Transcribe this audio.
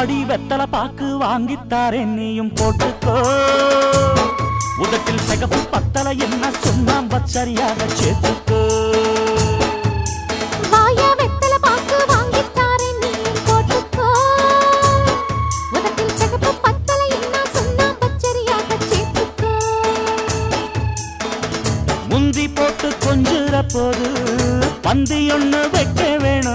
ஆடி வெத்தல பாக்கு வாங்கித்தார் என்னையும் போட்டுக்கோ. உதட்டில் சிகப்பு பத்தல என்ன சொன்னாம் என்ன சொன்னா பச்சரியாக சேர்த்துக்கோ. முந்தி போட்டு கொஞ்சுற போது பந்தி ஒண்ணு வைக்க வேணும்.